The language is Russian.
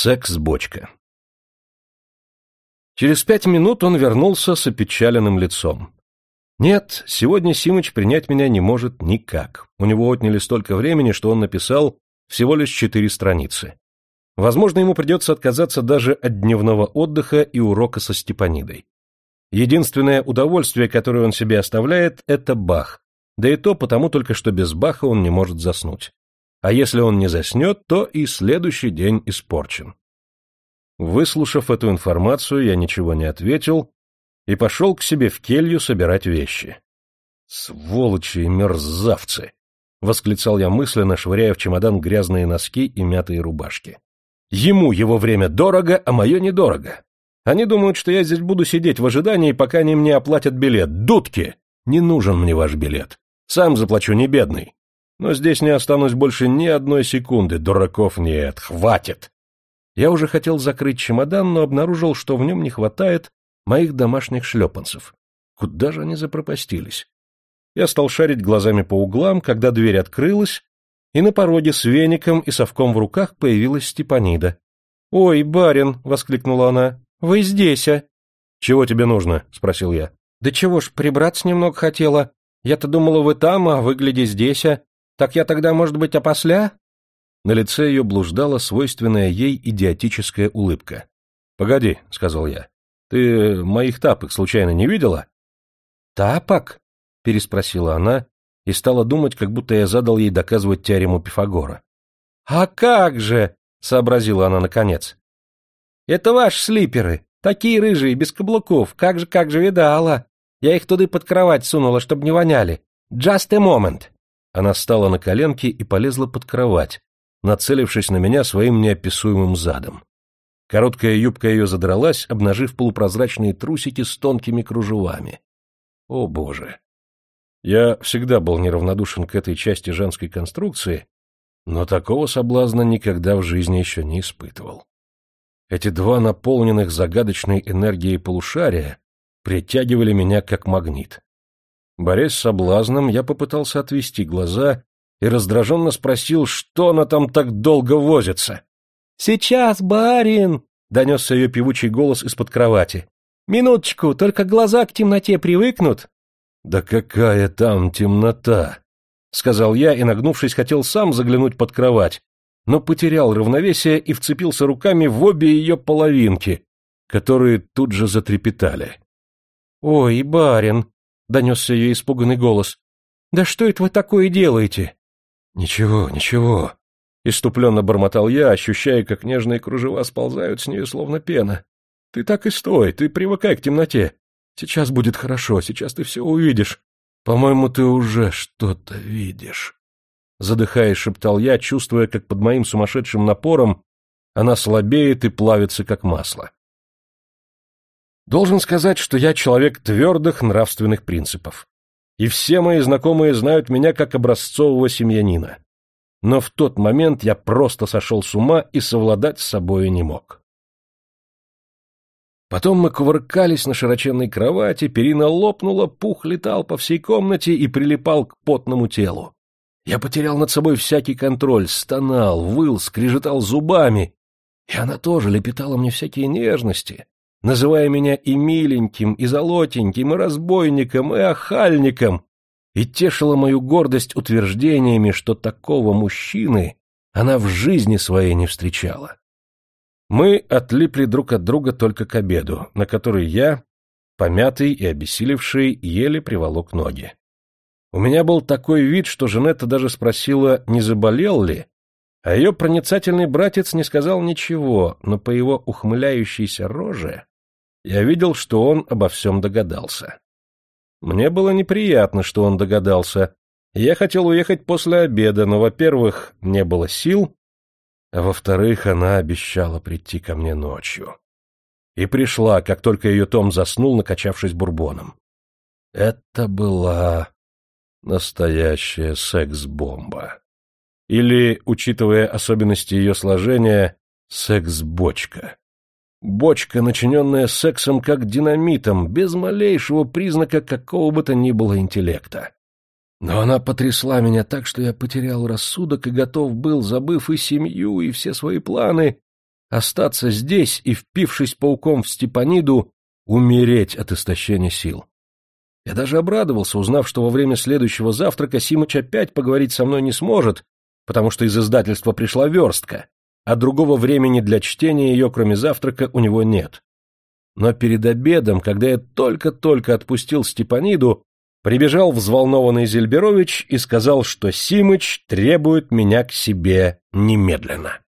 Секс-бочка. Через пять минут он вернулся с опечаленным лицом. Нет, сегодня Симыч принять меня не может никак. У него отняли столько времени, что он написал всего лишь четыре страницы. Возможно, ему придется отказаться даже от дневного отдыха и урока со Степанидой. Единственное удовольствие, которое он себе оставляет, это Бах, да и то потому только, что без Баха он не может заснуть. А если он не заснет, то и следующий день испорчен. Выслушав эту информацию, я ничего не ответил и пошел к себе в келью собирать вещи. «Сволочи и мерзавцы!» — восклицал я мысленно, швыряя в чемодан грязные носки и мятые рубашки. «Ему его время дорого, а мое недорого. Они думают, что я здесь буду сидеть в ожидании, пока они мне оплатят билет. Дудки! Не нужен мне ваш билет. Сам заплачу, не бедный. Но здесь не останусь больше ни одной секунды. Дураков нет, хватит. Я уже хотел закрыть чемодан, но обнаружил, что в нем не хватает моих домашних шлепанцев. Куда же они запропастились? Я стал шарить глазами по углам, когда дверь открылась, и на пороге с веником и совком в руках появилась Степанида. — Ой, барин! — воскликнула она. — Вы здесь, а? — Чего тебе нужно? — спросил я. — Да чего ж, прибраться немного хотела. Я-то думала, вы там, а выгляди здесь, а? Так я тогда, может быть, опосля? На лице ее блуждала свойственная ей идиотическая улыбка. — Погоди, — сказал я. — Ты моих тапок случайно не видела? — Тапок? — переспросила она и стала думать, как будто я задал ей доказывать теорему Пифагора. — А как же! — сообразила она наконец. — Это ваши слиперы, такие рыжие, без каблуков, как же, как же видала. Я их туда под кровать сунула, чтобы не воняли. Just a moment. Она встала на коленки и полезла под кровать, нацелившись на меня своим неописуемым задом. Короткая юбка ее задралась, обнажив полупрозрачные трусики с тонкими кружевами. О, боже! Я всегда был неравнодушен к этой части женской конструкции, но такого соблазна никогда в жизни еще не испытывал. Эти два наполненных загадочной энергией полушария притягивали меня как магнит. Борясь с соблазном, я попытался отвести глаза и раздраженно спросил, что она там так долго возится. — Сейчас, барин! — донесся ее певучий голос из-под кровати. — Минуточку, только глаза к темноте привыкнут. — Да какая там темнота! — сказал я и, нагнувшись, хотел сам заглянуть под кровать, но потерял равновесие и вцепился руками в обе ее половинки, которые тут же затрепетали. — Ой, барин! — донесся ее испуганный голос. — Да что это вы такое делаете? — Ничего, ничего, — иступленно бормотал я, ощущая, как нежные кружева сползают с нее, словно пена. — Ты так и стой, ты привыкай к темноте. Сейчас будет хорошо, сейчас ты все увидишь. По-моему, ты уже что-то видишь. Задыхаясь, шептал я, чувствуя, как под моим сумасшедшим напором она слабеет и плавится, как масло. Должен сказать, что я человек твердых нравственных принципов. И все мои знакомые знают меня как образцового семьянина. Но в тот момент я просто сошел с ума и совладать с собой не мог. Потом мы кувыркались на широченной кровати, перина лопнула, пух летал по всей комнате и прилипал к потному телу. Я потерял над собой всякий контроль, стонал, выл, скрежетал зубами, и она тоже лепетала мне всякие нежности, называя меня и миленьким, и золотеньким, и разбойником, и охальником, и тешила мою гордость утверждениями, что такого мужчины она в жизни своей не встречала. Мы отлипли друг от друга только к обеду, на который я, помятый и обессилевший, еле приволок ноги. У меня был такой вид, что Жанетта даже спросила, не заболел ли, а ее проницательный братец не сказал ничего, но по его ухмыляющейся роже я видел, что он обо всем догадался. Мне было неприятно, что он догадался. Я хотел уехать после обеда, но, во-первых, не было сил, а во-вторых, она обещала прийти ко мне ночью. И пришла, как только ее Том заснул, накачавшись бурбоном. Это была настоящая секс-бомба. Или, учитывая особенности ее сложения, секс-бочка. Бочка, начиненная сексом как динамитом, без малейшего признака какого бы то ни было интеллекта. Но она потрясла меня так, что я потерял рассудок и готов был, забыв и семью, и все свои планы, остаться здесь и, впившись пауком в Степаниду, умереть от истощения сил. Я даже обрадовался, узнав, что во время следующего завтрака Симыч опять поговорить со мной не сможет, потому что из издательства пришла верстка, а другого времени для чтения ее, кроме завтрака, у него нет. Но перед обедом, когда я только-только отпустил Степаниду, прибежал взволнованный Зельберович и сказал, что Симыч требует меня к себе немедленно.